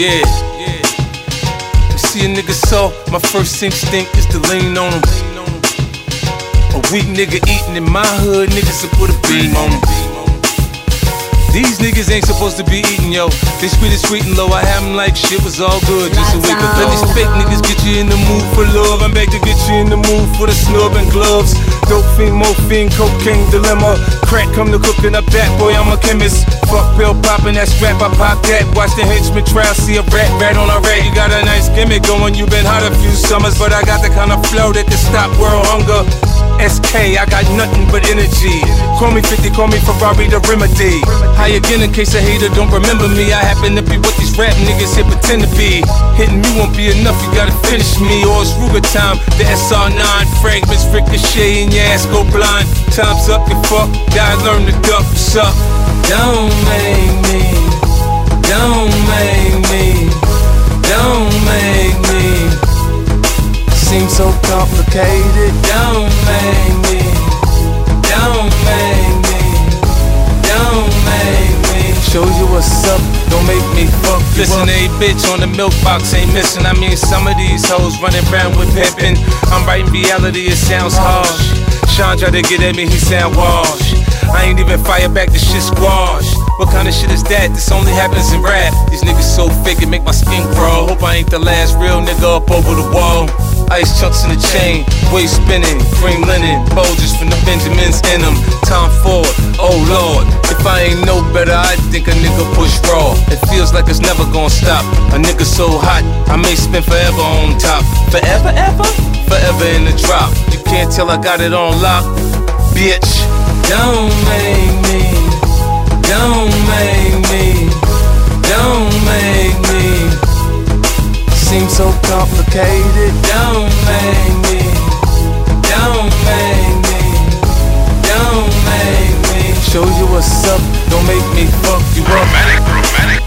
Yeah, yeah. See a nigga soft, my first instinct is to lean on him. A weak nigga eating in my hood, niggas will put a beam on him. These niggas ain't supposed to be eating, yo. They sweet and sweet and low. I have them like shit was all good just a week ago. Let these fake niggas get you in the mood for love. I'm back to get you in the mood for the snub and gloves. Dope fiend, morphine, cocaine dilemma. Crack come to cooking up that boy, I'm a chemist. Fuck pill popping that strap, I pop that. Watch the henchman trial, see a rat, rat on a rat. You got a nice gimmick going, you been hot a few summers, but I got the kind of flow that can stop world hunger. SK, I got nothing but energy. Call me 50, call me Ferrari the remedy. High again in case a hater don't remember me. I happen to be what these rap niggas here pretend to be. Hitting me won't be enough, you gotta finish me. Or it's Ruger time. The SR9 fragments ricochet and your ass go blind. Time's up, you fuck. Gotta learn to duck, what's up? Don't make me, don't seem so complicated. Don't make me, don't make me, don't make me. Show you what's up, don't make me fuck you Listen, up. a bitch on the milk box ain't missing. I mean, some of these hoes running around with pimpin'. I'm writing reality, it sounds harsh. Sean tried to get at me, he sound wash. I ain't even fire back, the shit squash. What kind of shit is that? This only happens in rap. These niggas so fake, it make my skin crawl. Hope I ain't the last real nigga up over the wall. Ice chunks in the chain, waist spinning, cream linen, bulges from the Benjamins in them. Tom Ford, oh lord, if I ain't no better, I think a nigga push raw. It feels like it's never gonna stop. A nigga so hot, I may spend forever on top. Forever, ever? Forever in the drop. You can't tell I got it on lock, bitch. Don't make complicated. Don't make me, don't make me, don't make me. Show you what's up, don't make me fuck you up.